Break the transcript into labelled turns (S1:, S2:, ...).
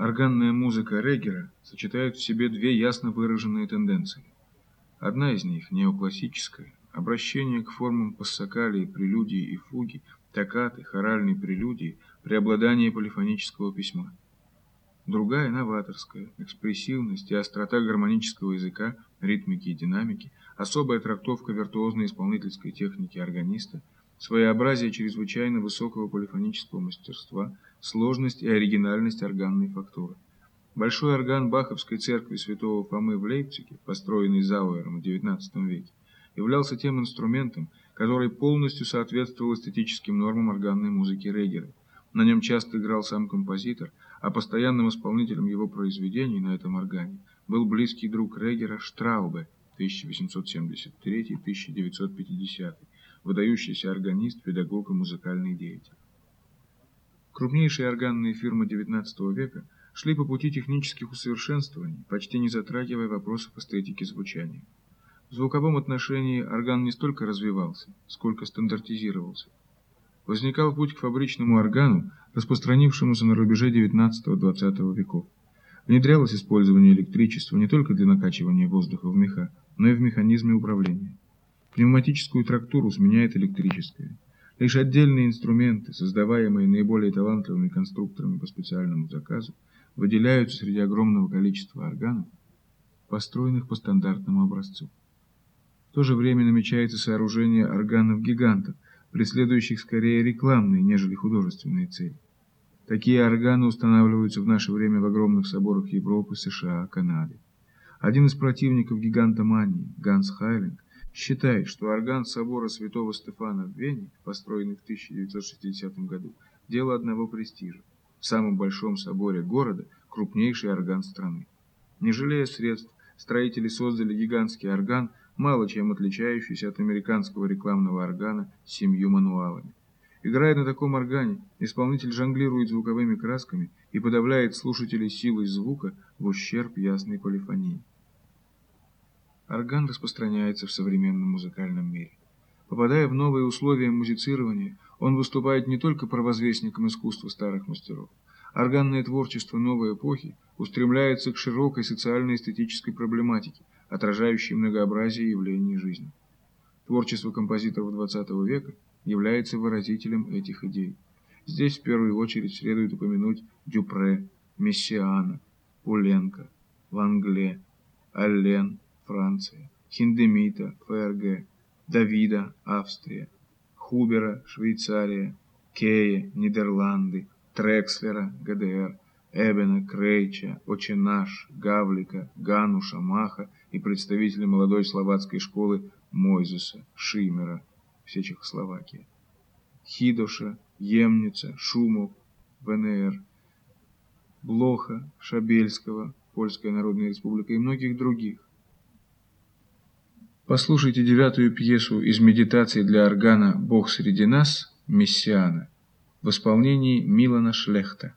S1: Органная музыка Регера сочетает в себе две ясно выраженные тенденции. Одна из них, неоклассическая, обращение к формам пассакалии, прелюдии и фуги, токкаты, хоральной прелюдии, преобладание полифонического письма. Другая, новаторская, экспрессивность и острота гармонического языка, ритмики и динамики, особая трактовка виртуозной исполнительской техники органиста, своеобразие чрезвычайно высокого полифонического мастерства, сложность и оригинальность органной фактуры. Большой орган Баховской церкви святого Фомы в Лейпциге, построенный Зауэром в XIX веке, являлся тем инструментом, который полностью соответствовал эстетическим нормам органной музыки Регера. На нем часто играл сам композитор, а постоянным исполнителем его произведений на этом органе был близкий друг Регера Штраубе 1873-1950, выдающийся органист, педагог и музыкальный деятель. Крупнейшие органные фирмы XIX века шли по пути технических усовершенствований, почти не затрагивая вопросов эстетики звучания. В звуковом отношении орган не столько развивался, сколько стандартизировался. Возникал путь к фабричному органу, распространившемуся на рубеже XIX-XX веков. Внедрялось использование электричества не только для накачивания воздуха в меха, но и в механизме управления. Пневматическую трактуру сменяет электрическая. Лишь отдельные инструменты, создаваемые наиболее талантливыми конструкторами по специальному заказу, выделяются среди огромного количества органов, построенных по стандартному образцу. В то же время намечается сооружение органов-гигантов, преследующих скорее рекламные, нежели художественные цели. Такие органы устанавливаются в наше время в огромных соборах Европы, США, Канады. Один из противников гигантомании, Ганс Хайлинг, считает, что орган собора святого Стефана в Вене, построенный в 1960 году, дело одного престижа. В самом большом соборе города крупнейший орган страны. Не жалея средств, строители создали гигантский орган, мало чем отличающийся от американского рекламного органа с семью мануалами. Играя на таком органе, исполнитель жонглирует звуковыми красками и подавляет слушателей силой звука в ущерб ясной полифонии. Орган распространяется в современном музыкальном мире. Попадая в новые условия музицирования, он выступает не только провозвестником искусства старых мастеров. Органное творчество новой эпохи устремляется к широкой социально-эстетической проблематике, отражающей многообразие явлений жизни. Творчество композиторов XX века является выразителем этих идей. Здесь в первую очередь следует упомянуть Дюпре, Мессиана, Пуленко, Лангле, Аллен, Франция, Хиндемита, ФРГ, Давида, Австрия, Хубера, Швейцария, Кея, Нидерланды, Трекслера, ГДР, Эбена, Крейча, Очинаш, Гавлика, Гануша, Маха и представители молодой словацкой школы Мойзеса, Шимера, все Чехословакия, Хидоша, Емница, Шумов, ВНР, Блоха, Шабельского, Польская Народная Республика и многих других. Послушайте девятую пьесу из медитации для органа «Бог среди нас» Мессиана в исполнении Милана Шлехта.